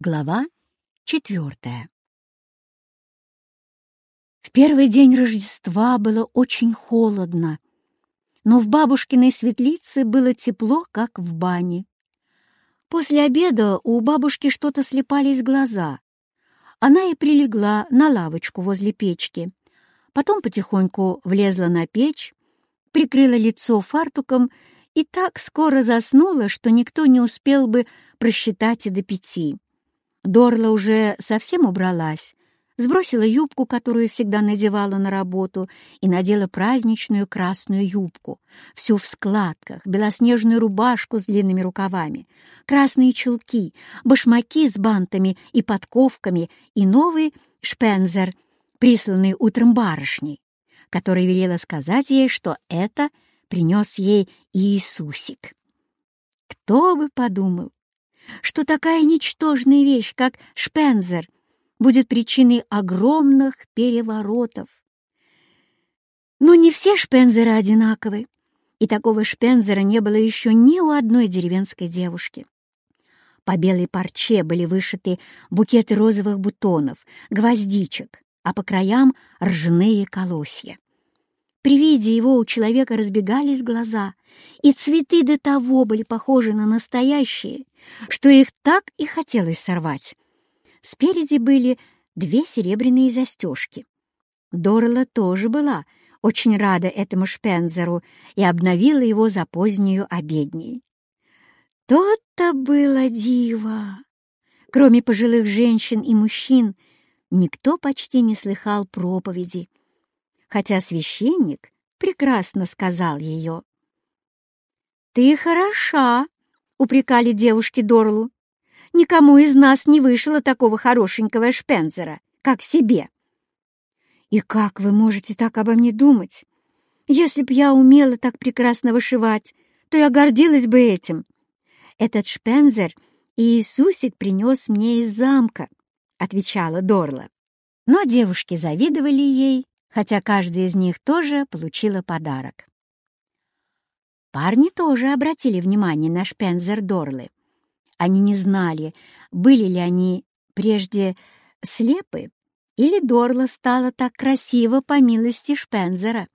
Глава четвертая В первый день Рождества было очень холодно, но в бабушкиной светлице было тепло, как в бане. После обеда у бабушки что-то слепались глаза. Она и прилегла на лавочку возле печки, потом потихоньку влезла на печь, прикрыла лицо фартуком и так скоро заснула, что никто не успел бы просчитать и до пяти. Дорла уже совсем убралась, сбросила юбку, которую всегда надевала на работу, и надела праздничную красную юбку, всю в складках, белоснежную рубашку с длинными рукавами, красные чулки, башмаки с бантами и подковками и новый шпензер, присланный утром барышней, которая велела сказать ей, что это принес ей Иисусик. Кто бы подумал, что такая ничтожная вещь, как шпензер, будет причиной огромных переворотов. Но не все шпензеры одинаковы, и такого шпензера не было еще ни у одной деревенской девушки. По белой парче были вышиты букеты розовых бутонов, гвоздичек, а по краям — ржаные колосья. При виде его у человека разбегались глаза, и цветы до того были похожи на настоящие, что их так и хотелось сорвать. Спереди были две серебряные застежки. Дорла тоже была очень рада этому шпензеру и обновила его за позднюю обедней. То-то было диво! Кроме пожилых женщин и мужчин, никто почти не слыхал проповеди, хотя священник прекрасно сказал ее. «Ты хороша!» — упрекали девушки Дорлу. «Никому из нас не вышло такого хорошенького шпензера, как себе». «И как вы можете так обо мне думать? Если б я умела так прекрасно вышивать, то я гордилась бы этим. Этот шпензер Иисусик принес мне из замка», — отвечала Дорла. Но девушки завидовали ей хотя каждая из них тоже получила подарок. Парни тоже обратили внимание на Шпензер Дорлы. Они не знали, были ли они прежде слепы, или Дорла стала так красиво по милости Шпензера.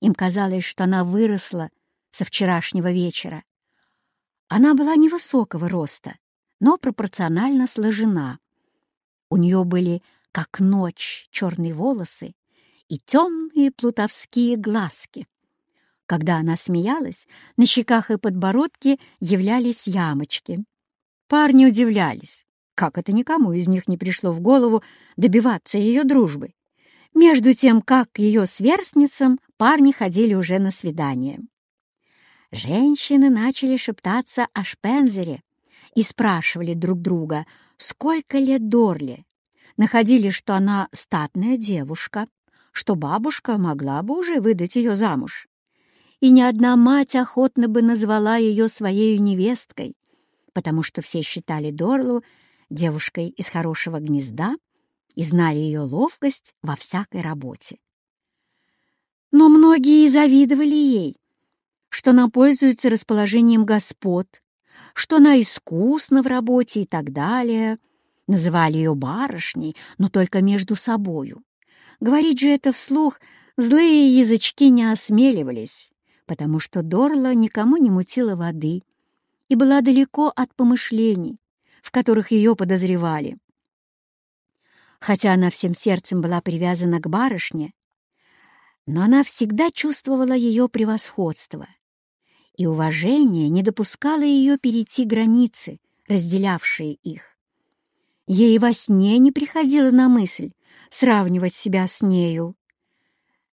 Им казалось, что она выросла со вчерашнего вечера. Она была невысокого роста, но пропорционально сложена. У нее были, как ночь, черные волосы и темные плутовские глазки. Когда она смеялась, на щеках и подбородке являлись ямочки. Парни удивлялись, как это никому из них не пришло в голову добиваться ее дружбы. Между тем, как к ее сверстницам парни ходили уже на свидание. Женщины начали шептаться о Шпензере и спрашивали друг друга, сколько лет Дорли. Находили, что она статная девушка, что бабушка могла бы уже выдать ее замуж. И ни одна мать охотно бы назвала ее своей невесткой, потому что все считали Дорлу девушкой из хорошего гнезда и знали ее ловкость во всякой работе. Но многие завидовали ей, что она пользуется расположением господ, что она искусна в работе и так далее. Называли ее барышней, но только между собою. Говорить же это вслух злые язычки не осмеливались, потому что Дорла никому не мутила воды и была далеко от помышлений, в которых ее подозревали. Хотя она всем сердцем была привязана к барышне, но она всегда чувствовала ее превосходство, и уважение не допускало ее перейти границы, разделявшие их. Ей во сне не приходило на мысль, сравнивать себя с нею.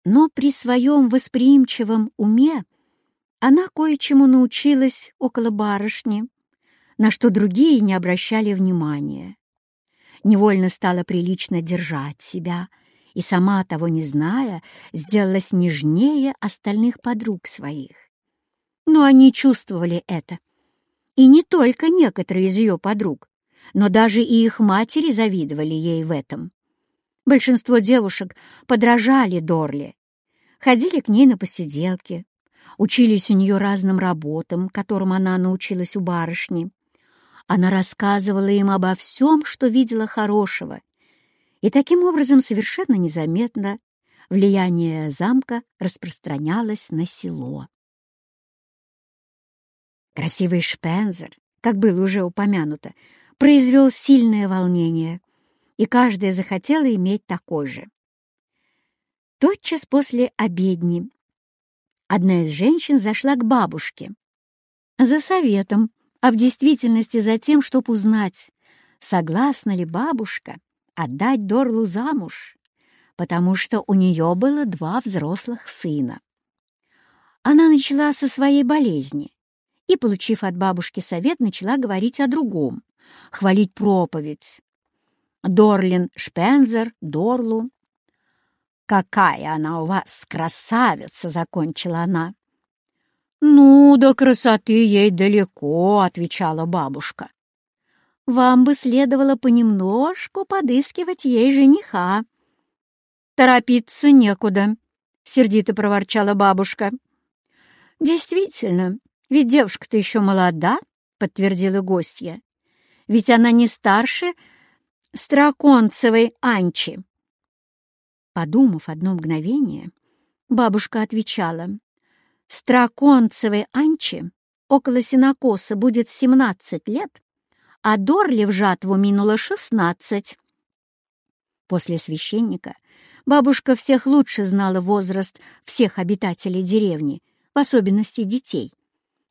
Но при своем восприимчивом уме она кое-чему научилась около барышни, на что другие не обращали внимания. Невольно стала прилично держать себя и, сама того не зная, сделалась нежнее остальных подруг своих. Но они чувствовали это. И не только некоторые из ее подруг, но даже и их матери завидовали ей в этом. Большинство девушек подражали Дорли, ходили к ней на посиделки, учились у нее разным работам, которым она научилась у барышни. Она рассказывала им обо всем, что видела хорошего, и таким образом совершенно незаметно влияние замка распространялось на село. Красивый Шпензер, как было уже упомянуто, произвел сильное волнение, и каждая захотела иметь такой же. Тотчас после обедни одна из женщин зашла к бабушке за советом, а в действительности за тем, чтобы узнать, согласна ли бабушка отдать Дорлу замуж, потому что у нее было два взрослых сына. Она начала со своей болезни и, получив от бабушки совет, начала говорить о другом, хвалить проповедь. Дорлин Шпензер, Дорлу. «Какая она у вас красавица!» — закончила она. «Ну, до красоты ей далеко», — отвечала бабушка. «Вам бы следовало понемножку подыскивать ей жениха». «Торопиться некуда», — сердито проворчала бабушка. «Действительно, ведь девушка-то еще молода», — подтвердила гостья. «Ведь она не старше Страконцевой Анчи». Подумав одно мгновение, бабушка отвечала. «Страконцевой Анчи около синокоса будет семнадцать лет, а Дорли в жатву минуло шестнадцать». После священника бабушка всех лучше знала возраст всех обитателей деревни, в особенности детей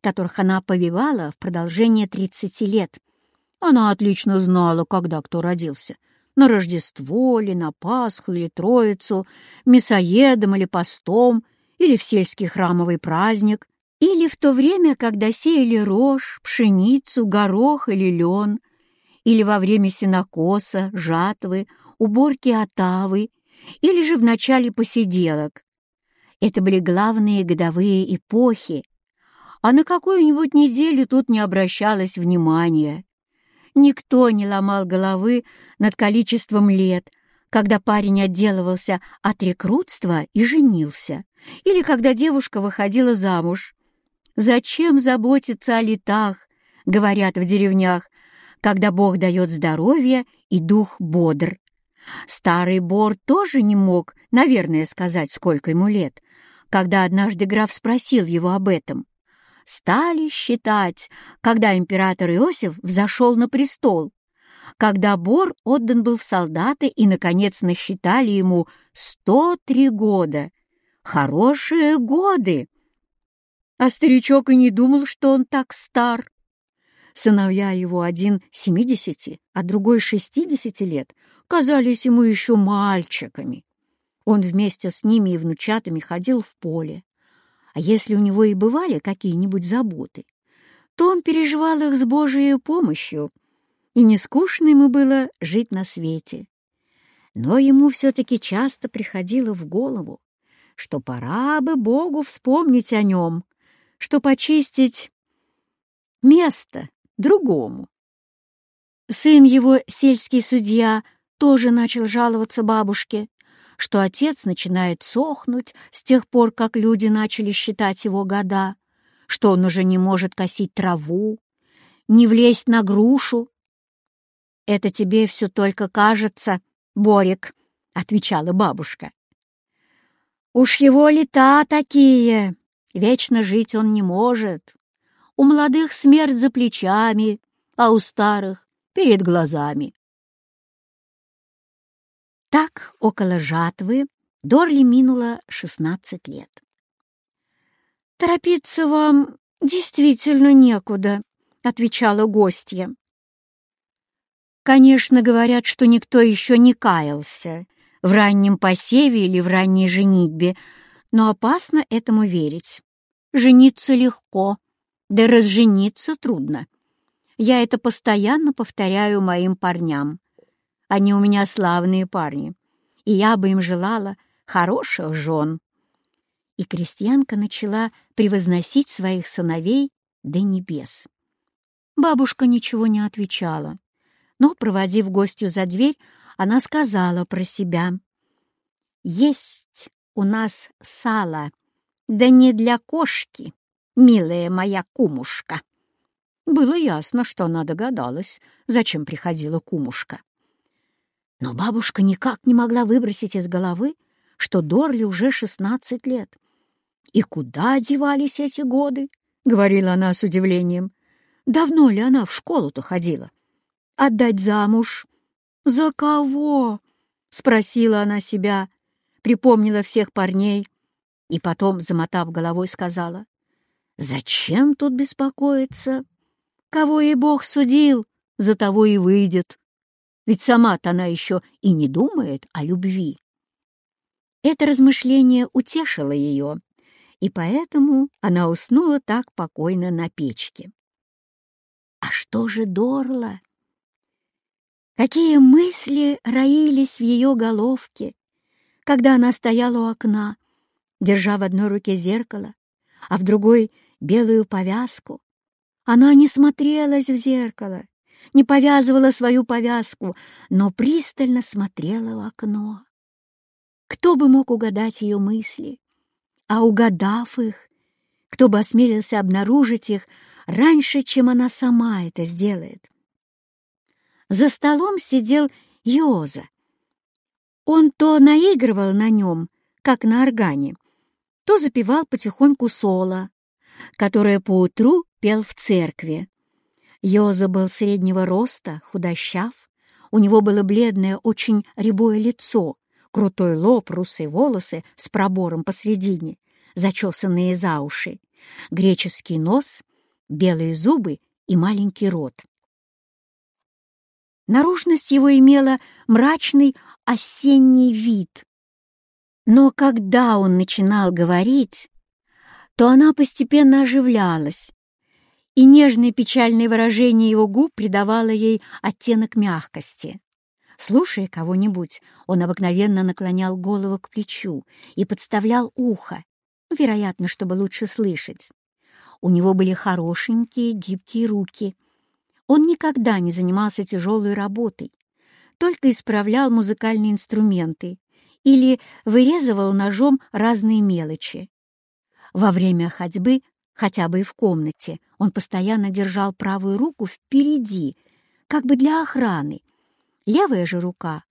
которых она повивала в продолжение 30 лет. Она отлично знала, когда кто родился. На Рождество ли, на Пасху или Троицу, мясоедом или постом, или в сельский храмовый праздник, или в то время, когда сеяли рожь, пшеницу, горох или лен, или во время сенокоса, жатвы, уборки отавы, или же в начале посиделок. Это были главные годовые эпохи, а на какую-нибудь неделю тут не обращалось внимания. Никто не ломал головы над количеством лет, когда парень отделывался от рекрутства и женился, или когда девушка выходила замуж. Зачем заботиться о летах, говорят в деревнях, когда Бог дает здоровье и дух бодр. Старый Бор тоже не мог, наверное, сказать, сколько ему лет, когда однажды граф спросил его об этом стали считать, когда император Иосиф взошел на престол, когда Бор отдан был в солдаты и, наконец, насчитали ему 103 года. Хорошие годы! А старичок и не думал, что он так стар. Сыновья его, один семидесяти, а другой шестидесяти лет, казались ему еще мальчиками. Он вместе с ними и внучатами ходил в поле, а если у него и бывали какие-нибудь заботы, то он переживал их с Божией помощью, и не скучно ему было жить на свете. Но ему все-таки часто приходило в голову, что пора бы Богу вспомнить о нем, что почистить место другому. Сын его, сельский судья, тоже начал жаловаться бабушке, что отец начинает сохнуть с тех пор, как люди начали считать его года, что он уже не может косить траву, не влезть на грушу. «Это тебе все только кажется, Борик», — отвечала бабушка. «Уж его лета такие, вечно жить он не может. У молодых смерть за плечами, а у старых — перед глазами. Так, около жатвы, Дорли минуло шестнадцать лет. «Торопиться вам действительно некуда», — отвечала гостья. Конечно, говорят, что никто еще не каялся в раннем посеве или в ранней женитьбе, но опасно этому верить. Жениться легко, да разжениться трудно. Я это постоянно повторяю моим парням. Они у меня славные парни, и я бы им желала хороших жен». И крестьянка начала превозносить своих сыновей до небес. Бабушка ничего не отвечала, но, проводив гостью за дверь, она сказала про себя. «Есть у нас сало, да не для кошки, милая моя кумушка». Было ясно, что она догадалась, зачем приходила кумушка. Но бабушка никак не могла выбросить из головы, что Дорли уже шестнадцать лет. «И куда девались эти годы?» — говорила она с удивлением. «Давно ли она в школу-то ходила? Отдать замуж? За кого?» — спросила она себя, припомнила всех парней и потом, замотав головой, сказала, «Зачем тут беспокоиться? Кого и Бог судил, за того и выйдет. Ведь сама-то она еще и не думает о любви». Это размышление утешило ее, и поэтому она уснула так покойно на печке. А что же Дорла? Какие мысли роились в ее головке, когда она стояла у окна, держа в одной руке зеркало, а в другой — белую повязку. Она не смотрелась в зеркало, не повязывала свою повязку, но пристально смотрела в окно. Кто бы мог угадать ее мысли? А угадав их, кто бы осмелился обнаружить их раньше, чем она сама это сделает? За столом сидел Йоза. Он то наигрывал на нем, как на органе, то запевал потихоньку соло, которое поутру пел в церкви. Йоза был среднего роста, худощав, у него было бледное, очень рябое лицо, крутой лоб, русые волосы с пробором посредине, зачесанные за уши, греческий нос, белые зубы и маленький рот. Наружность его имела мрачный осенний вид, но когда он начинал говорить, то она постепенно оживлялась, и нежное печальное выражение его губ придавало ей оттенок мягкости. Слушая кого-нибудь, он обыкновенно наклонял голову к плечу и подставлял ухо, вероятно, чтобы лучше слышать. У него были хорошенькие гибкие руки. Он никогда не занимался тяжелой работой, только исправлял музыкальные инструменты или вырезывал ножом разные мелочи. Во время ходьбы, хотя бы и в комнате, он постоянно держал правую руку впереди, как бы для охраны. Левая же рука,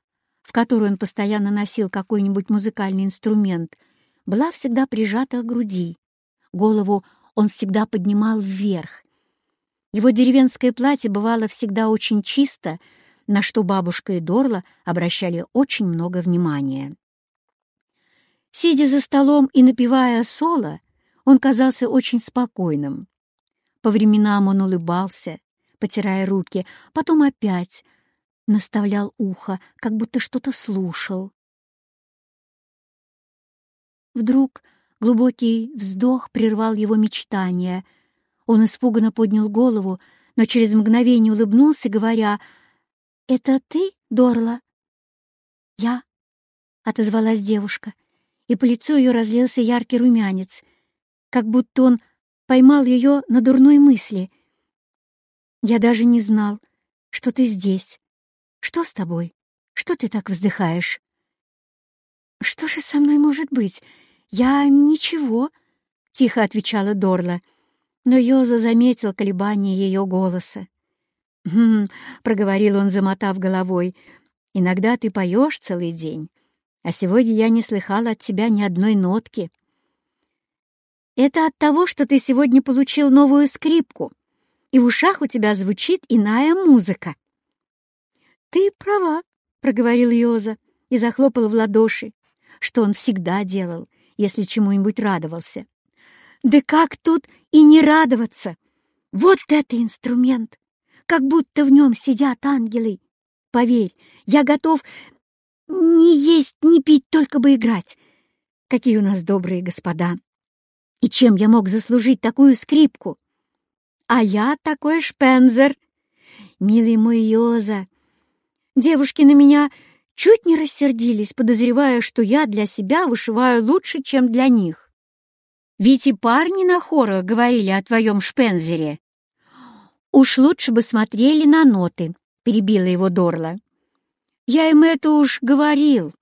в которую он постоянно носил какой-нибудь музыкальный инструмент, была всегда прижата к груди. Голову он всегда поднимал вверх. Его деревенское платье бывало всегда очень чисто, на что бабушка и Дорла обращали очень много внимания. Сидя за столом и напевая соло, он казался очень спокойным. По временам он улыбался, потирая руки, потом опять наставлял ухо, как будто что-то слушал. Вдруг глубокий вздох прервал его мечтания. Он испуганно поднял голову, но через мгновение улыбнулся, говоря, «Это ты, Дорла?» «Я», — отозвалась девушка и по лицу ее разлился яркий румянец, как будто он поймал ее на дурной мысли. «Я даже не знал, что ты здесь. Что с тобой? Что ты так вздыхаешь?» «Что же со мной может быть? Я ничего», — тихо отвечала Дорла, но Йоза заметил колебание ее голоса. «Хм», — проговорил он, замотав головой, — «иногда ты поешь целый день, а сегодня я не слыхала от тебя ни одной нотки. Это от того, что ты сегодня получил новую скрипку, и в ушах у тебя звучит иная музыка. Ты права, — проговорил Йоза и захлопал в ладоши, что он всегда делал, если чему-нибудь радовался. Да как тут и не радоваться? Вот это инструмент! Как будто в нем сидят ангелы. Поверь, я готов не есть, не пить, только бы играть. Какие у нас добрые господа! И чем я мог заслужить такую скрипку? А я такой шпензер. Милый мой Йоза, девушки на меня чуть не рассердились, подозревая, что я для себя вышиваю лучше, чем для них. Ведь и парни на хорах говорили о твоем шпензере. Уж лучше бы смотрели на ноты, перебила его Дорла. Я им это уж говорил.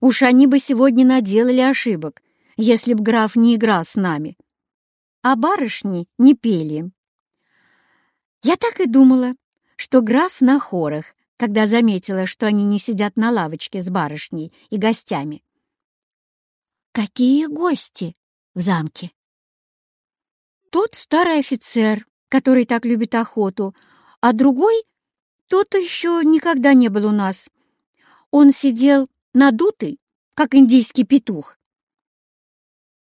Уж они бы сегодня наделали ошибок, если б граф не играл с нами. А барышни не пели. Я так и думала, что граф на хорах, когда заметила, что они не сидят на лавочке с барышней и гостями. «Какие гости в замке?» «Тот старый офицер, который так любит охоту, а другой, тот еще никогда не был у нас. Он сидел надутый, как индийский петух.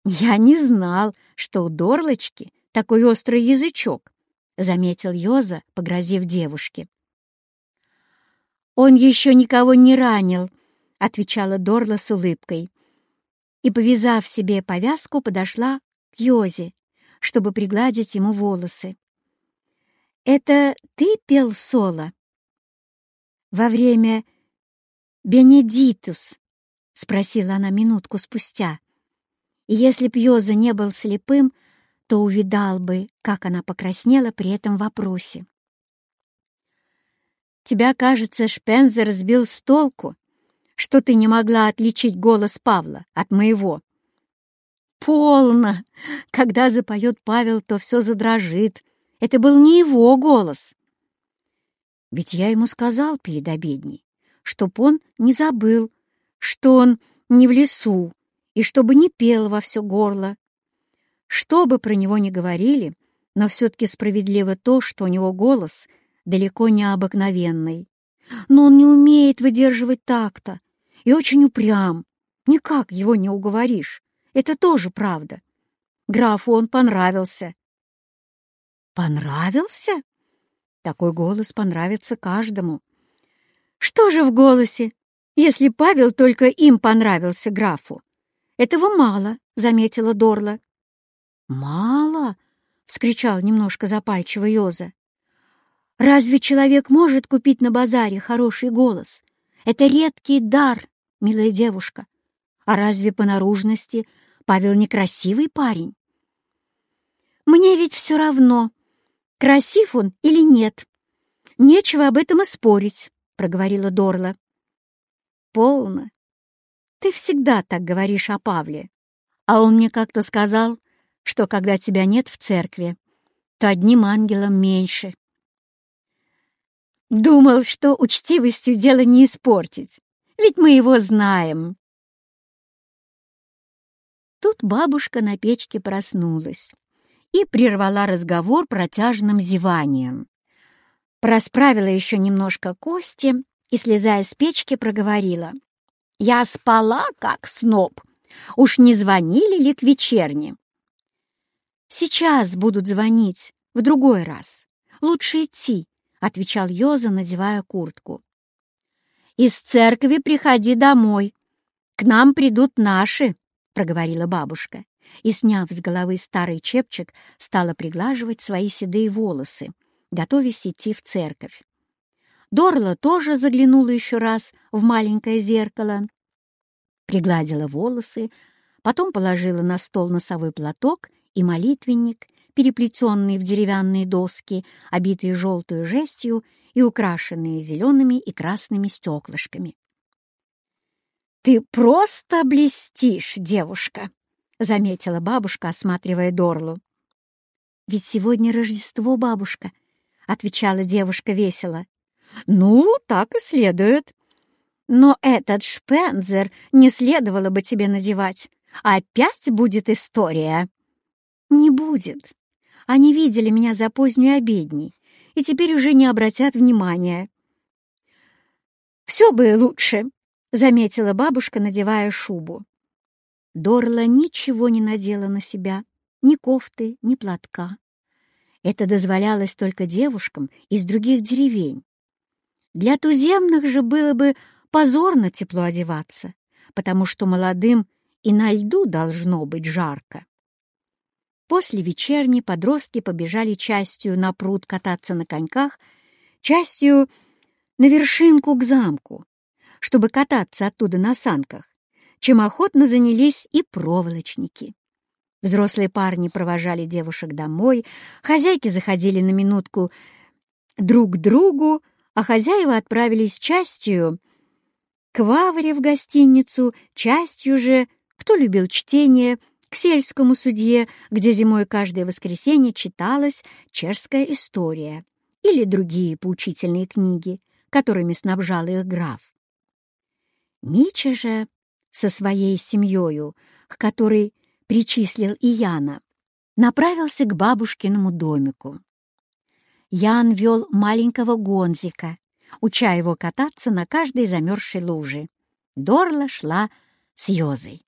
«Я не знал, что у Дорлочки такой острый язычок», — заметил Йоза, погрозив девушке. «Он еще никого не ранил», — отвечала Дорла с улыбкой. И, повязав себе повязку, подошла к Йозе, чтобы пригладить ему волосы. «Это ты пел соло?» «Во время Бенедитус?» — спросила она минутку спустя. И если б Йоза не был слепым, то увидал бы, как она покраснела при этом вопросе. «Тебя, кажется, Шпензер сбил с толку, что ты не могла отличить голос Павла от моего». «Полно! Когда запоет Павел, то все задрожит. Это был не его голос». Ведь я ему сказал перед обедней, чтоб он не забыл, что он не в лесу и чтобы не пел во все горло. Что бы про него ни говорили, но все-таки справедливо то, что у него голос далеко не обыкновенный. Но он не умеет выдерживать такта и очень упрям. Никак его не уговоришь. Это тоже правда. Графу он понравился. Понравился? Такой голос понравится каждому. Что же в голосе, если Павел только им понравился графу? Этого мало, — заметила Дорла. «Мало?» — вскричал немножко запальчиво Йоза. «Разве человек может купить на базаре хороший голос? Это редкий дар, милая девушка. А разве по наружности Павел некрасивый парень?» «Мне ведь все равно, красив он или нет. Нечего об этом и спорить», — проговорила Дорла. «Полно. Ты всегда так говоришь о Павле. А он мне как-то сказал, что когда тебя нет в церкви, то одним ангелом меньше. Думал, что учтивостью дело не испортить, ведь мы его знаем. Тут бабушка на печке проснулась и прервала разговор протяжным зеванием. Просправила еще немножко кости и, слезая с печки, проговорила. «Я спала, как сноб. Уж не звонили ли к вечерне?» «Сейчас будут звонить, в другой раз. Лучше идти», — отвечал Йоза, надевая куртку. «Из церкви приходи домой. К нам придут наши», — проговорила бабушка, и, сняв с головы старый чепчик, стала приглаживать свои седые волосы, готовясь идти в церковь. Дорла тоже заглянула еще раз в маленькое зеркало, пригладила волосы, потом положила на стол носовой платок и молитвенник, переплетенный в деревянные доски, обитые желтой жестью и украшенные зелеными и красными стеклышками. «Ты просто блестишь, девушка!» — заметила бабушка, осматривая Дорлу. «Ведь сегодня Рождество, бабушка», — отвечала девушка весело. «Ну, так и следует. Но этот шпензер не следовало бы тебе надевать. Опять будет история». «Не будет. Они видели меня за позднюю обедней и теперь уже не обратят внимания». «Все бы лучше», — заметила бабушка, надевая шубу. Дорла ничего не надела на себя, ни кофты, ни платка. Это дозволялось только девушкам из других деревень. Для туземных же было бы позорно тепло одеваться, потому что молодым и на льду должно быть жарко. После вечерни подростки побежали частью на пруд кататься на коньках, частью на вершинку к замку, чтобы кататься оттуда на санках, чем охотно занялись и проволочники. Взрослые парни провожали девушек домой, хозяйки заходили на минутку друг к другу, а хозяева отправились частью к Вавре в гостиницу, частью же, кто любил чтение, к сельскому судье, где зимой каждое воскресенье читалась чешская история, или другие поучительные книги, которыми снабжал их граф. Мича же со своей семьей, к которой причислил и Яна, направился к бабушкиному домику. Ян вел маленького гонзика, уча его кататься на каждой замерзшей луже. Дорла шла с Йозой.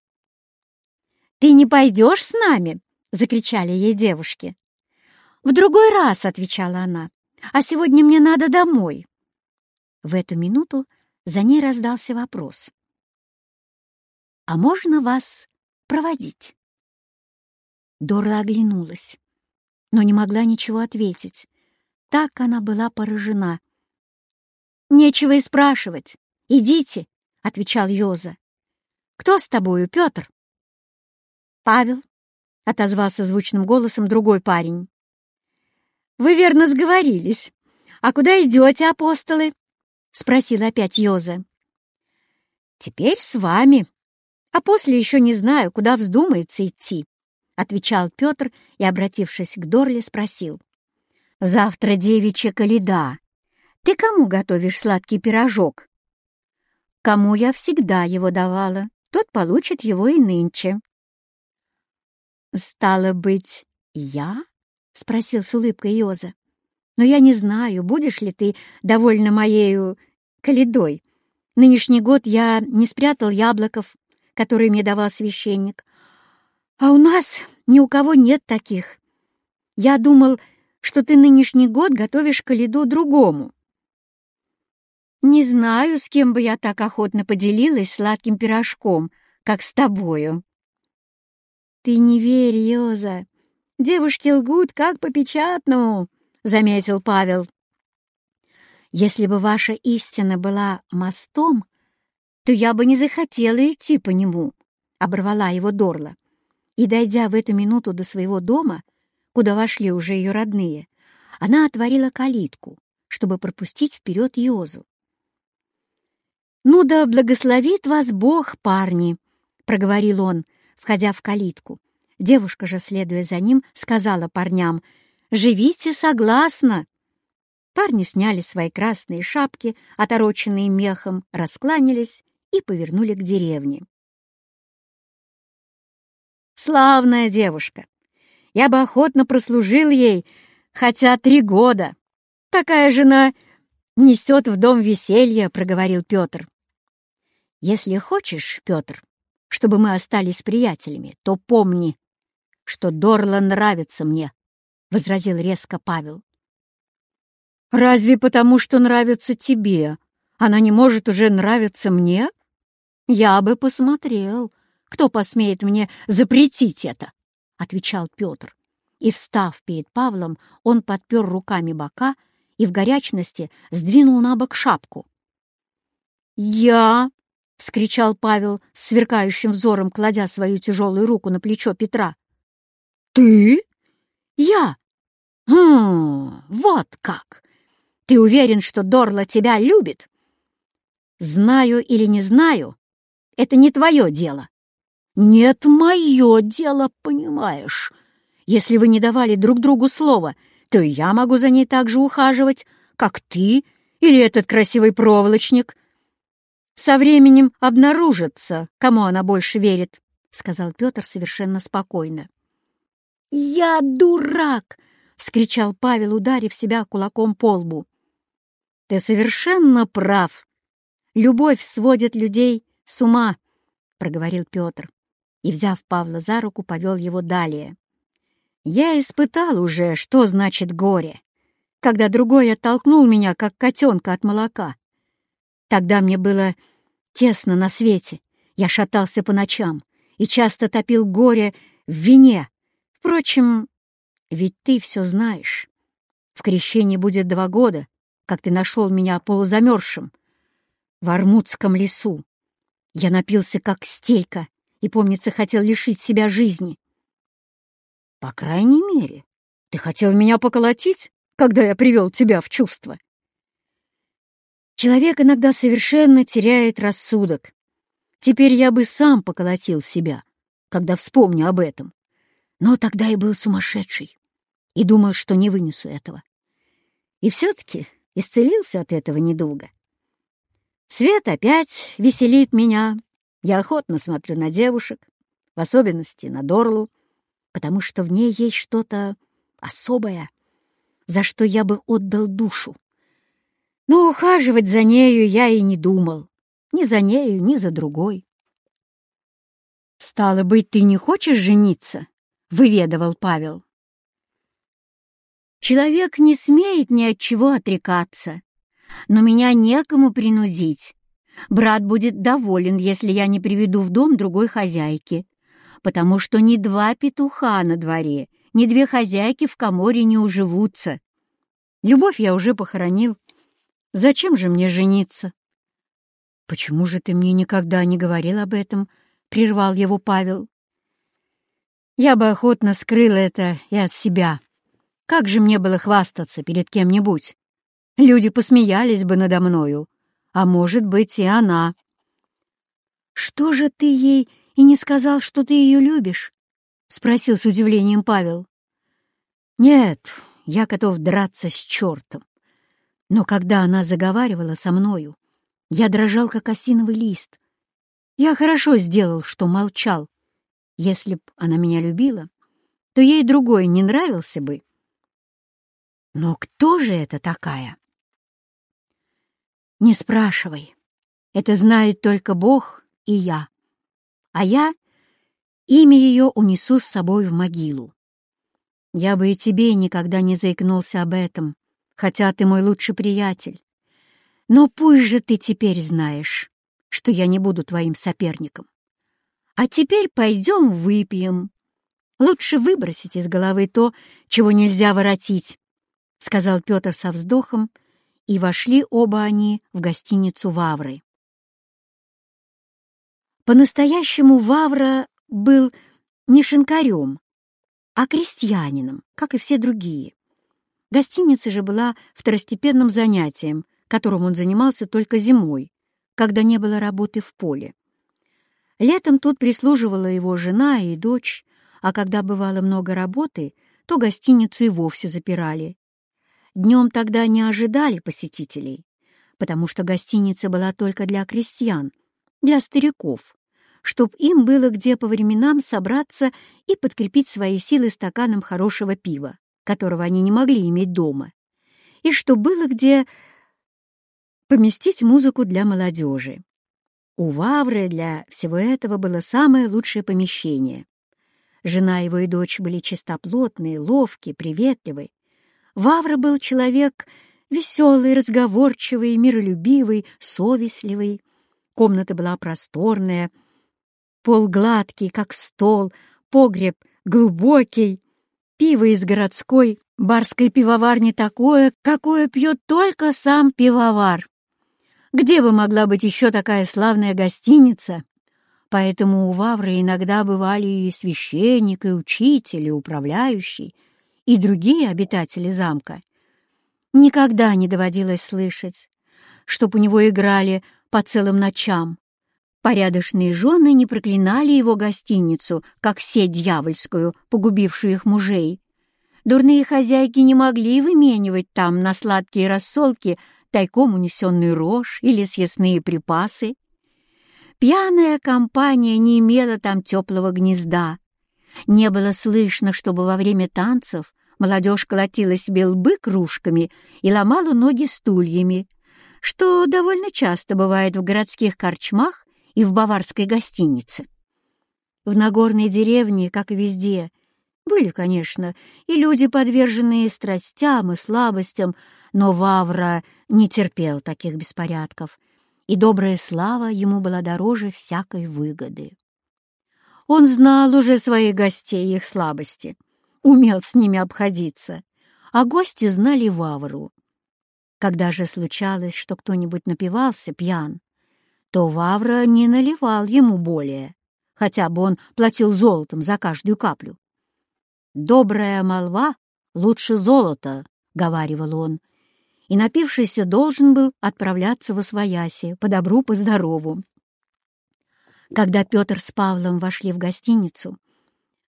«Ты не пойдешь с нами?» — закричали ей девушки. «В другой раз», — отвечала она, — «а сегодня мне надо домой». В эту минуту за ней раздался вопрос. «А можно вас проводить?» Дорла оглянулась, но не могла ничего ответить. Так она была поражена. «Нечего и спрашивать. Идите», — отвечал Йоза. «Кто с тобою, Петр?» «Павел», — отозвался звучным голосом другой парень. «Вы верно сговорились. А куда идете, апостолы?» — спросил опять Йоза. «Теперь с вами, а после еще не знаю, куда вздумается идти», — отвечал Петр и, обратившись к Дорле, спросил. «Завтра девичья коляда. Ты кому готовишь сладкий пирожок?» «Кому я всегда его давала, тот получит его и нынче». «Стало быть, я?» — спросил с улыбкой Йоза. «Но я не знаю, будешь ли ты довольна моею коледой. Нынешний год я не спрятал яблоков, которые мне давал священник, а у нас ни у кого нет таких. Я думал, что ты нынешний год готовишь каледу другому. Не знаю, с кем бы я так охотно поделилась сладким пирожком, как с тобою. Ты не верь, Йоза. Девушки лгут, как по печатному, — заметил Павел. Если бы ваша истина была мостом, то я бы не захотела идти по нему, — оборвала его Дорла и, дойдя в эту минуту до своего дома, куда вошли уже ее родные, она отворила калитку, чтобы пропустить вперед Йозу. «Ну да благословит вас Бог, парни!» — проговорил он, входя в калитку. Девушка же, следуя за ним, сказала парням, «Живите согласно!» Парни сняли свои красные шапки, отороченные мехом, раскланялись и повернули к деревне. Славная девушка. Я бы охотно прослужил ей хотя три года. Такая жена несет в дом веселье, — проговорил Петр. Если хочешь, Петр, чтобы мы остались приятелями, то помни, что Дорла нравится мне, — возразил резко Павел. «Разве потому, что нравится тебе, она не может уже нравиться мне? Я бы посмотрел, кто посмеет мне запретить это?» — отвечал Петр. И, встав перед Павлом, он подпер руками бока и в горячности сдвинул на бок шапку. «Я!» — вскричал Павел, сверкающим взором кладя свою тяжелую руку на плечо Петра. «Ты? Я? Хм, вот как! Ты уверен, что Дорла тебя любит?» «Знаю или не знаю, это не твое дело. «Нет, мое дело, понимаешь. Если вы не давали друг другу слова, то я могу за ней так же ухаживать, как ты или этот красивый проволочник. Со временем обнаружится, кому она больше верит», — сказал Петр совершенно спокойно. «Я дурак!» — вскричал Павел, ударив себя кулаком по лбу. «Ты совершенно прав. Любовь сводит людей с ума», — проговорил Петр и, взяв Павла за руку, повел его далее. Я испытал уже, что значит горе, когда другой оттолкнул меня, как котенка от молока. Тогда мне было тесно на свете, я шатался по ночам и часто топил горе в вине. Впрочем, ведь ты все знаешь. В крещении будет два года, как ты нашел меня полузамерзшим в Армудском лесу. Я напился, как стелька, и, помнится, хотел лишить себя жизни. По крайней мере, ты хотел меня поколотить, когда я привел тебя в чувство. Человек иногда совершенно теряет рассудок. Теперь я бы сам поколотил себя, когда вспомню об этом. Но тогда я был сумасшедший и думал, что не вынесу этого. И все-таки исцелился от этого недуга. Свет опять веселит меня. Я охотно смотрю на девушек, в особенности на Дорлу, потому что в ней есть что-то особое, за что я бы отдал душу. Но ухаживать за нею я и не думал. Ни за нею, ни за другой. «Стало быть, ты не хочешь жениться?» — выведывал Павел. «Человек не смеет ни от чего отрекаться, но меня некому принудить. Брат будет доволен, если я не приведу в дом другой хозяйки, потому что ни два петуха на дворе, ни две хозяйки в коморе не уживутся. Любовь я уже похоронил. Зачем же мне жениться?» «Почему же ты мне никогда не говорил об этом?» — прервал его Павел. «Я бы охотно скрыл это и от себя. Как же мне было хвастаться перед кем-нибудь? Люди посмеялись бы надо мною, а может быть и она». «Что же ты ей и не сказал, что ты ее любишь?» — спросил с удивлением Павел. «Нет, я готов драться с чертом. Но когда она заговаривала со мною, я дрожал, как осиновый лист. Я хорошо сделал, что молчал. Если б она меня любила, то ей другой не нравился бы. Но кто же это такая? Не спрашивай. Это знает только Бог и я. А я имя ее унесу с собой в могилу. Я бы и тебе никогда не заикнулся об этом, хотя ты мой лучший приятель. Но пусть же ты теперь знаешь, что я не буду твоим соперником. А теперь пойдем выпьем. Лучше выбросить из головы то, чего нельзя воротить, — сказал Петр со вздохом, и вошли оба они в гостиницу Вавры. По-настоящему Вавра был не шинкарем, а крестьянином, как и все другие. Гостиница же была второстепенным занятием, которым он занимался только зимой, когда не было работы в поле. Летом тут прислуживала его жена и дочь, а когда бывало много работы, то гостиницу и вовсе запирали. Днем тогда не ожидали посетителей, потому что гостиница была только для крестьян, для стариков, чтоб им было где по временам собраться и подкрепить свои силы стаканом хорошего пива, которого они не могли иметь дома, и чтоб было где поместить музыку для молодежи. У Вавры для всего этого было самое лучшее помещение. Жена его и дочь были чистоплотные, ловкие, приветливые. Вавра был человек веселый, разговорчивый, миролюбивый, совестливый. Комната была просторная, пол гладкий, как стол, погреб глубокий, пиво из городской барской пивоварни такое, какое пьет только сам пивовар. Где бы могла быть еще такая славная гостиница? Поэтому у Вавры иногда бывали и священник, и учитель, и управляющий, и другие обитатели замка. Никогда не доводилось слышать, чтоб у него играли по целым ночам. Порядочные жены не проклинали его гостиницу, как сеть дьявольскую, погубившую их мужей. Дурные хозяйки не могли выменивать там на сладкие рассолки тайком унесенную рожь или съестные припасы. Пьяная компания не имела там теплого гнезда. Не было слышно, чтобы во время танцев молодежь колотила себе лбы кружками и ломала ноги стульями, что довольно часто бывает в городских корчмах и в баварской гостинице. В Нагорной деревне, как и везде, были, конечно, и люди, подверженные страстям и слабостям, но Вавра не терпел таких беспорядков, и добрая слава ему была дороже всякой выгоды. Он знал уже своих гостей и их слабости, умел с ними обходиться, а гости знали Вавру. Когда же случалось, что кто-нибудь напивался пьян, то Вавра не наливал ему более, хотя бы он платил золотом за каждую каплю. «Добрая молва лучше золота», — говаривал он, и напившийся должен был отправляться во свояси, по добру, по здорову. Когда Петр с Павлом вошли в гостиницу,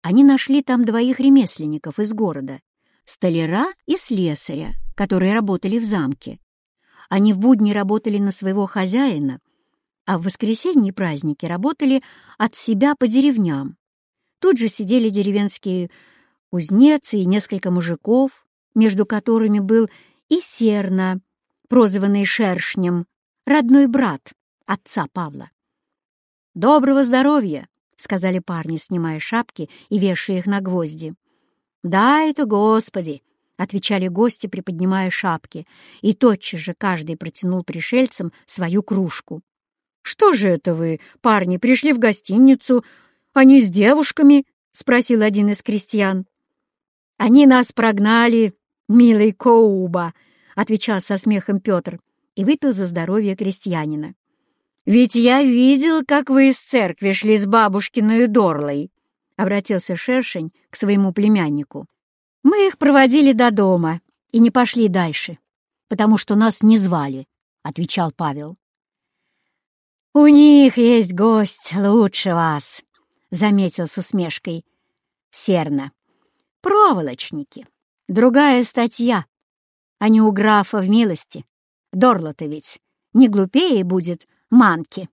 они нашли там двоих ремесленников из города, столяра и слесаря, которые работали в замке. Они в будни работали на своего хозяина, а в воскресенье и праздники работали от себя по деревням. Тут же сидели деревенские кузнец и несколько мужиков, между которыми был и Серна, прозванный Шершнем, родной брат отца Павла. «Доброго здоровья!» — сказали парни, снимая шапки и вешая их на гвозди. «Да, это Господи!» — отвечали гости, приподнимая шапки, и тотчас же каждый протянул пришельцам свою кружку. «Что же это вы, парни, пришли в гостиницу, а не с девушками?» — спросил один из крестьян. «Они нас прогнали, милый Коуба», — отвечал со смехом Петр и выпил за здоровье крестьянина. «Ведь я видел, как вы из церкви шли с бабушкиной Дорлой», — обратился Шершень к своему племяннику. «Мы их проводили до дома и не пошли дальше, потому что нас не звали», — отвечал Павел. «У них есть гость лучше вас», — заметил с усмешкой Серна. «Проволочники. Другая статья. Они у графа в милости. Дорло-то ведь не глупее будет манки».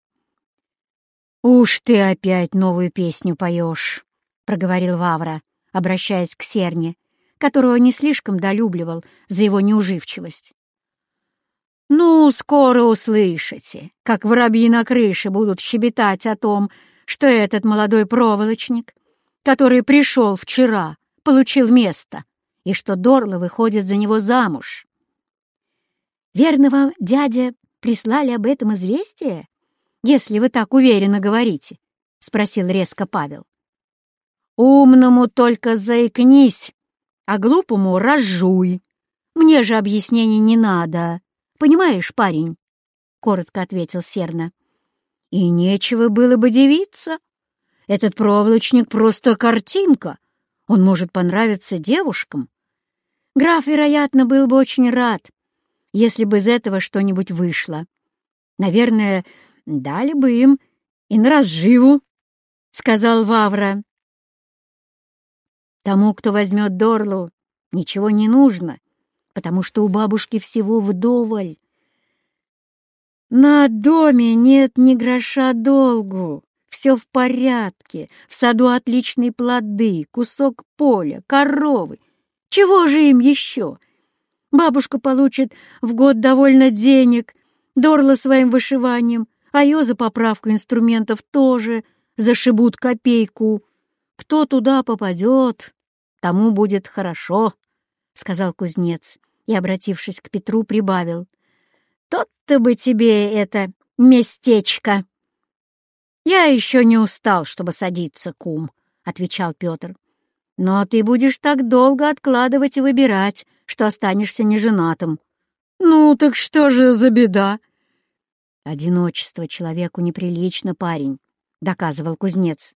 «Уж ты опять новую песню поешь», — проговорил Вавра, обращаясь к Серне, которого не слишком долюбливал за его неуживчивость. «Ну, скоро услышите, как воробьи на крыше будут щебетать о том, что этот молодой проволочник, который пришел вчера, получил место, и что Дорла выходит за него замуж». «Верно вам, дядя, прислали об этом известие, если вы так уверенно говорите?» — спросил резко Павел. «Умному только заикнись, а глупому разжуй. Мне же объяснений не надо». Понимаешь, парень?» — коротко ответил Серна. «И нечего было бы дивиться. Этот проволочник просто картинка. Он может понравиться девушкам. Граф, вероятно, был бы очень рад, если бы из этого что-нибудь вышло. Наверное, дали бы им и на разживу», — сказал Вавра. «Тому, кто возьмет Дорлу, ничего не нужно, потому что у бабушки всего вдоволь. На доме нет ни гроша долгу, все в порядке, в саду отличные плоды, кусок поля, коровы. Чего же им еще? Бабушка получит в год довольно денег, Дорла своим вышиванием, а ее за поправку инструментов тоже зашибут копейку. Кто туда попадет, тому будет хорошо, — сказал кузнец и, обратившись к Петру, прибавил. «Тот-то бы тебе это местечко!» «Я еще не устал, чтобы садиться, кум», — отвечал Петр. «Но ты будешь так долго откладывать и выбирать, что останешься неженатым». «Ну, так что же за беда?» «Одиночество человеку неприлично, парень», — доказывал кузнец.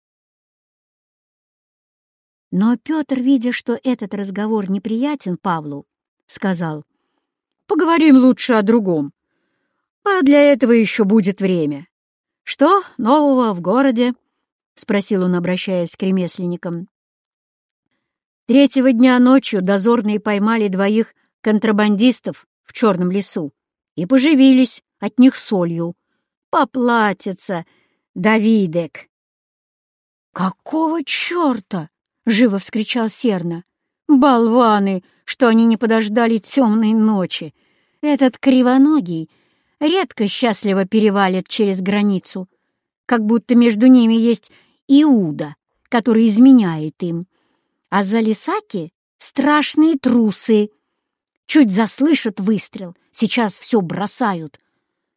Но Петр, видя, что этот разговор неприятен Павлу, сказал, «Поговорим лучше о другом. А для этого еще будет время. Что нового в городе?» — спросил он, обращаясь к ремесленникам. Третьего дня ночью дозорные поймали двоих контрабандистов в черном лесу и поживились от них солью. Поплатится Давидек. «Какого черта?» — живо вскричал Серна. Болваны, что они не подождали темной ночи. Этот кривоногий редко счастливо перевалит через границу, как будто между ними есть Иуда, который изменяет им. А за Лисаки страшные трусы. Чуть заслышат выстрел, сейчас все бросают.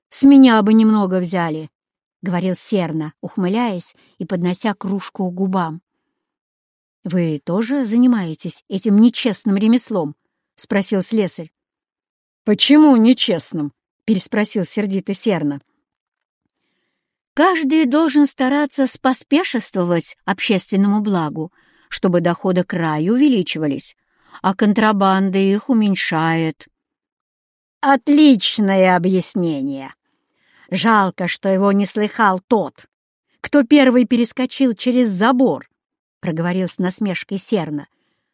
С меня бы немного взяли, — говорил Серна, ухмыляясь и поднося кружку к губам. «Вы тоже занимаетесь этим нечестным ремеслом?» — спросил слесарь. «Почему нечестным?» — переспросил сердито Серна. «Каждый должен стараться споспешествовать общественному благу, чтобы доходы края увеличивались, а контрабанда их уменьшает». «Отличное объяснение! Жалко, что его не слыхал тот, кто первый перескочил через забор проговорил с насмешкой серно,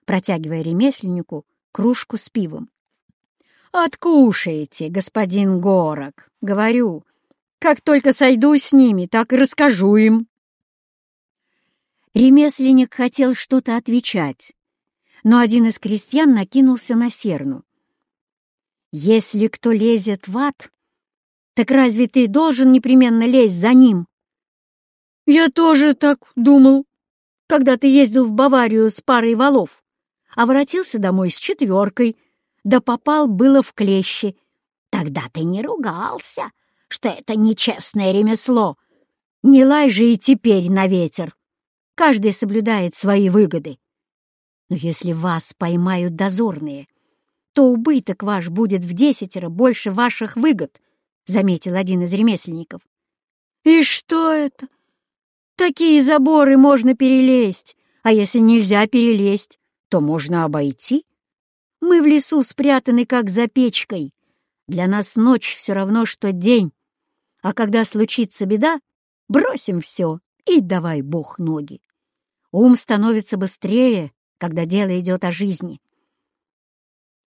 протягивая ремесленнику кружку с пивом. «Откушаете, господин Горок, говорю. Как только сойду с ними, так и расскажу им». Ремесленник хотел что-то отвечать, но один из крестьян накинулся на серну. «Если кто лезет в ад, так разве ты должен непременно лезть за ним?» «Я тоже так думал, когда ты ездил в Баварию с парой валов, а воротился домой с четверкой, да попал было в клещи. Тогда ты не ругался, что это нечестное ремесло. Не лай же и теперь на ветер. Каждый соблюдает свои выгоды. Но если вас поймают дозорные, то убыток ваш будет в десятеро больше ваших выгод, — заметил один из ремесленников. — И что это? Такие заборы можно перелезть, а если нельзя перелезть, то можно обойти. Мы в лесу спрятаны, как за печкой. Для нас ночь все равно, что день. А когда случится беда, бросим все и давай бог ноги. Ум становится быстрее, когда дело идет о жизни.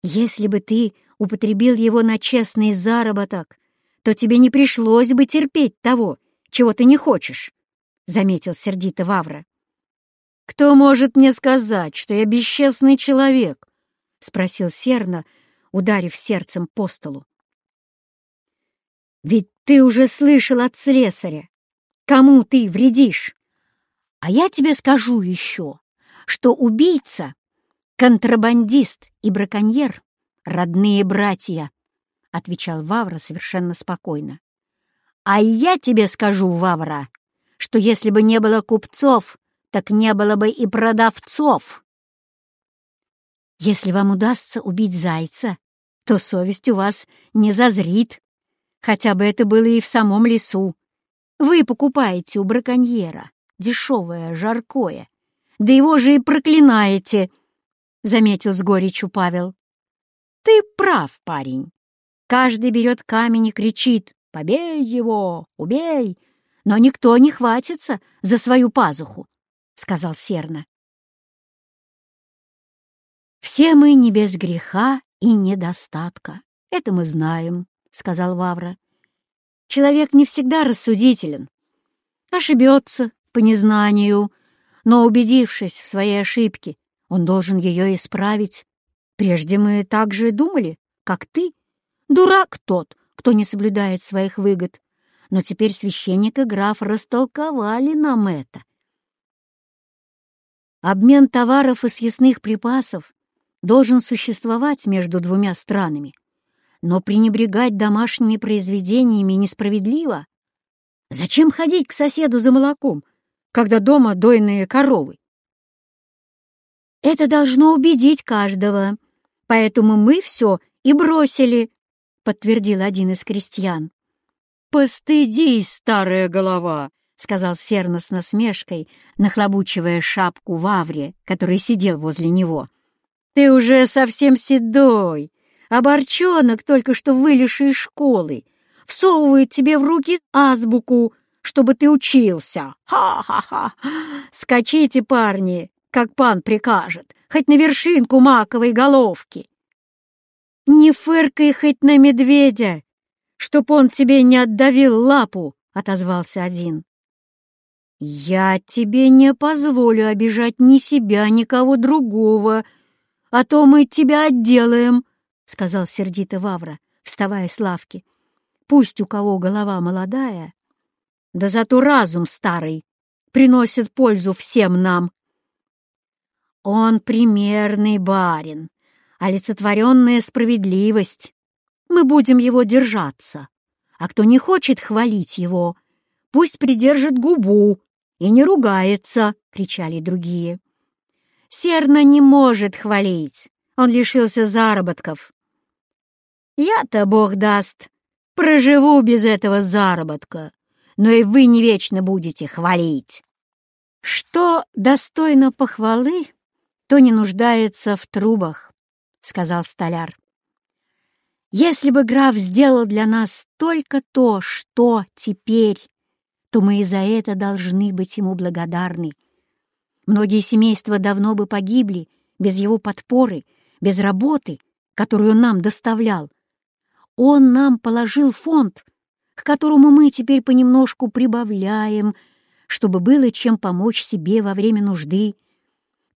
Если бы ты употребил его на честный заработок, то тебе не пришлось бы терпеть того, чего ты не хочешь, — заметил сердито Вавра. «Кто может мне сказать, что я бесчестный человек?» — спросил Серна, ударив сердцем по столу. «Ведь ты уже слышал от слесаря, кому ты вредишь. А я тебе скажу еще, что убийца, контрабандист и браконьер — родные братья», — отвечал Вавра совершенно спокойно. «А я тебе скажу, Вавра, что если бы не было купцов, так не было бы и продавцов». «Если вам удастся убить зайца, то совесть у вас не зазрит, хотя бы это было и в самом лесу. Вы покупаете у браконьера дешевое, жаркое. Да его же и проклинаете, — заметил с горечью Павел. Ты прав, парень. Каждый берет камень и кричит «Побей его! Убей!» Но никто не хватится за свою пазуху, — сказал Серна. «Все мы не без греха и недостатка. Это мы знаем», — сказал Вавра. «Человек не всегда рассудителен. Ошибется, по незнанию, но, убедившись в своей ошибке, он должен ее исправить. Прежде мы так же думали, как ты. Дурак тот, кто не соблюдает своих выгод. Но теперь священник и граф растолковали нам это. Обмен товаров и съестных припасов должен существовать между двумя странами, но пренебрегать домашними произведениями несправедливо. Зачем ходить к соседу за молоком, когда дома дойные коровы. Это должно убедить каждого, поэтому мы все и бросили, — подтвердил один из крестьян. «Постыдись, старая голова!» — сказал Серна с насмешкой, нахлобучивая шапку Вавре, который сидел возле него. «Ты уже совсем седой, а борчонок, только что вылезший из школы, всовывает тебе в руки азбуку, чтобы ты учился. Ха-ха-ха! Скачите, парни, как пан прикажет, хоть на вершинку маковой головки. Не фыркай хоть на медведя, чтоб он тебе не отдавил лапу, — отозвался один. «Я тебе не позволю обижать ни себя, ни кого другого, а то мы тебя отделаем», — сказал сердито Вавра, вставая с лавки. «Пусть у кого голова молодая, да зато разум старый приносит пользу всем нам. Он примерный барин, олицетворенная справедливость. Мы будем его держаться, а кто не хочет хвалить его, пусть придержит губу и не ругается, — кричали другие. Серна не может хвалить, он лишился заработков. Я-то, Бог даст, проживу без этого заработка, но и вы не вечно будете хвалить. Что достойно похвалы, то не нуждается в трубах, — сказал столяр. Если бы граф сделал для нас только то, что теперь, то мы и за это должны быть ему благодарны. Многие семейства давно бы погибли без его подпоры, без работы, которую он нам доставлял. Он нам положил фонд, к которому мы теперь понемножку прибавляем, чтобы было чем помочь себе во время нужды.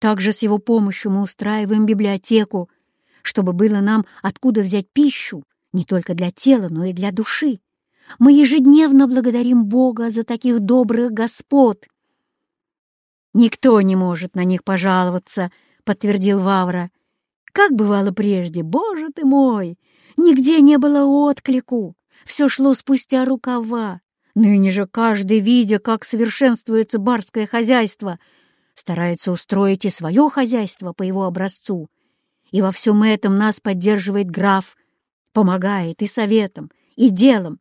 Также с его помощью мы устраиваем библиотеку, чтобы было нам откуда взять пищу не только для тела, но и для души. Мы ежедневно благодарим Бога за таких добрых господ. «Никто не может на них пожаловаться», — подтвердил Вавра. «Как бывало прежде, боже ты мой! Нигде не было отклику, все шло спустя рукава. Ныне же каждый, видя, как совершенствуется барское хозяйство, старается устроить и свое хозяйство по его образцу. И во всем этом нас поддерживает граф, помогает и советом, и делом.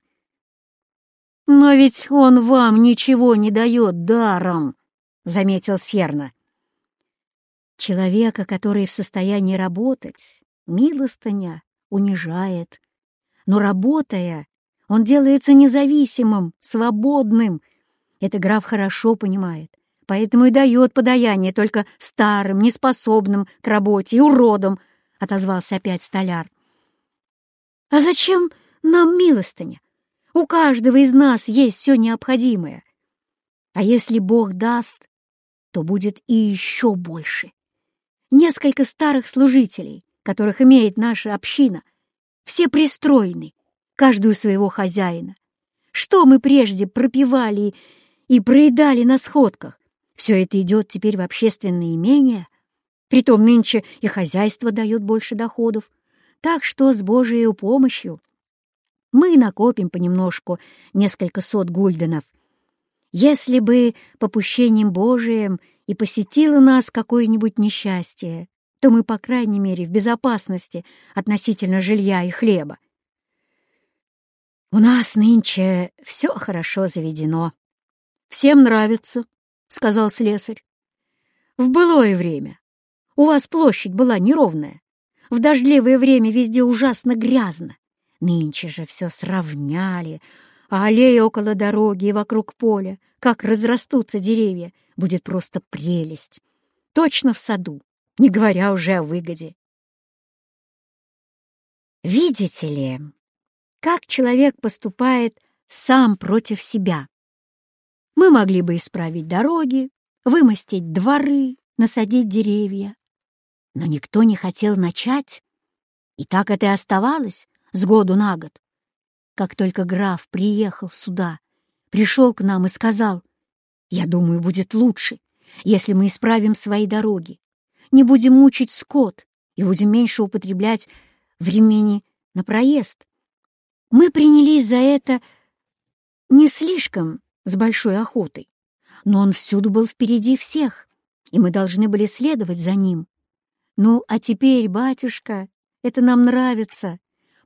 «Но ведь он вам ничего не дает даром», — заметил Серна. Человека, который в состоянии работать, милостыня унижает. Но работая, он делается независимым, свободным. Это граф хорошо понимает, поэтому и дает подаяние только старым, неспособным к работе и уродам, — отозвался опять столяр. «А зачем нам милостыня? У каждого из нас есть все необходимое. А если Бог даст, то будет и еще больше. Несколько старых служителей, которых имеет наша община, все пристроены, каждую своего хозяина. Что мы прежде пропивали и проедали на сходках, все это идет теперь в общественное имение. Притом нынче и хозяйство дает больше доходов, так что с Божией помощью мы накопим понемножку несколько сот гульденов. Если бы попущением Божиим и посетило нас какое-нибудь несчастье, то мы, по крайней мере, в безопасности относительно жилья и хлеба. У нас нынче все хорошо заведено. Всем нравится, — сказал слесарь. В былое время у вас площадь была неровная. В дождливое время везде ужасно грязно. Нынче же все сравняли, а аллеи около дороги и вокруг поля, как разрастутся деревья, будет просто прелесть. Точно в саду, не говоря уже о выгоде. Видите ли, как человек поступает сам против себя? Мы могли бы исправить дороги, вымостить дворы, насадить деревья. Но никто не хотел начать, и так это и оставалось с году на год. Как только граф приехал сюда, пришел к нам и сказал, «Я думаю, будет лучше, если мы исправим свои дороги, не будем мучить скот и будем меньше употреблять времени на проезд». Мы принялись за это не слишком с большой охотой, но он всюду был впереди всех, и мы должны были следовать за ним. Ну, а теперь, батюшка, это нам нравится,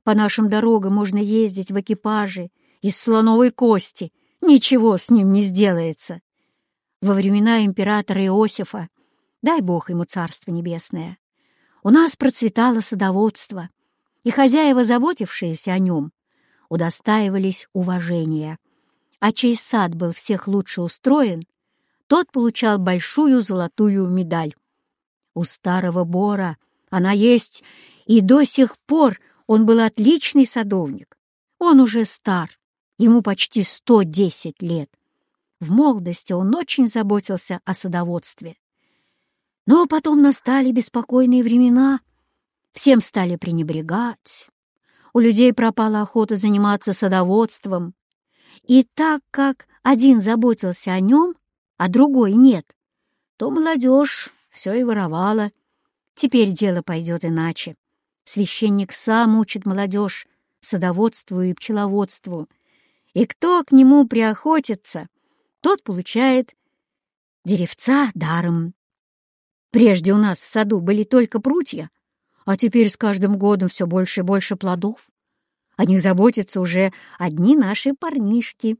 по нашим дорогам можно ездить в экипаже из слоновой кости. Ничего с ним не сделается. Во времена императора Иосифа, дай бог ему царство небесное, у нас процветало садоводство, и хозяева, заботившиеся о нем, удостаивались уважения. А чей сад был всех лучше устроен, тот получал большую золотую медаль. У старого Бора она есть, и до сих пор он был отличный садовник. Он уже стар, ему почти 110 лет. В молодости он очень заботился о садоводстве. Но потом настали беспокойные времена. Всем стали пренебрегать. У людей пропала охота заниматься садоводством. И так как один заботился о нем, а другой нет, то молодежь все и воровала. Теперь дело пойдет иначе. Священник сам учит молодежь садоводству и пчеловодству, и кто к нему приохотится, тот получает деревца даром. Прежде у нас в саду были только прутья, а теперь с каждым годом все больше и больше плодов. О них заботятся уже одни наши парнишки.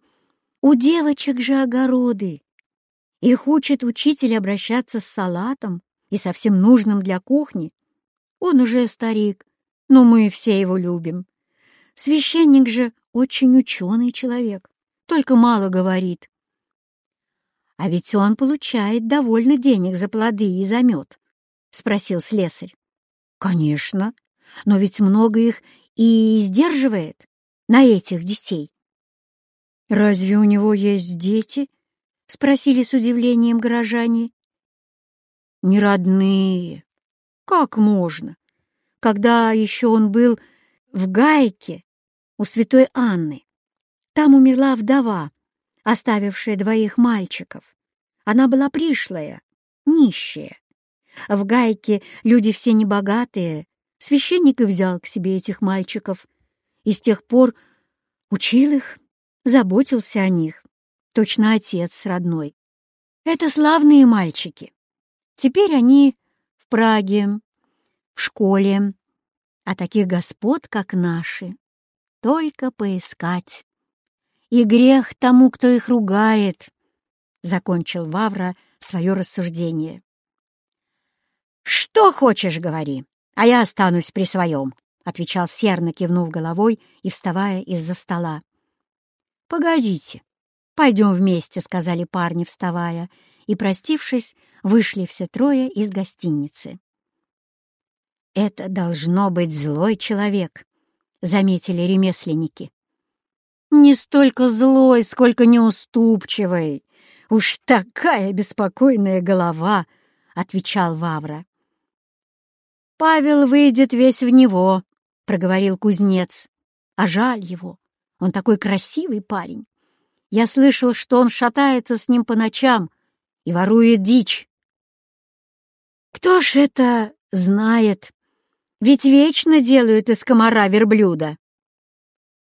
У девочек же огороды. Их учит учитель обращаться с салатом и со всем нужным для кухни. Он уже старик, но мы все его любим. Священник же очень ученый человек, только мало говорит. — А ведь он получает довольно денег за плоды и за мед, — спросил слесарь. — Конечно, но ведь много их и сдерживает на этих детей. «Разве у него есть дети?» — спросили с удивлением горожане. «Не родные. Как можно? Когда еще он был в Гайке у святой Анны. Там умерла вдова, оставившая двоих мальчиков. Она была пришлая, нищая. В Гайке люди все небогатые. Священник и взял к себе этих мальчиков. И с тех пор учил их, заботился о них. Точно отец родной. Это славные мальчики. Теперь они в Праге, в школе. А таких господ, как наши, только поискать. И грех тому, кто их ругает, — закончил Вавра свое рассуждение. «Что хочешь, говори, а я останусь при своем», — отвечал Серно, кивнув головой и вставая из-за стола. «Погодите, пойдем вместе», — сказали парни, вставая, и, простившись, вышли все трое из гостиницы. «Это должно быть злой человек», — заметили ремесленники. «Не столько злой, сколько неуступчивый. Уж такая беспокойная голова», — отвечал Вавра. «Павел выйдет весь в него», — проговорил кузнец. «А жаль его, он такой красивый парень. Я слышал, что он шатается с ним по ночам и ворует дичь». «Кто ж это знает? Ведь вечно делают из комара верблюда».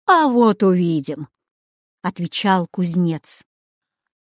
«А вот увидим», — отвечал кузнец.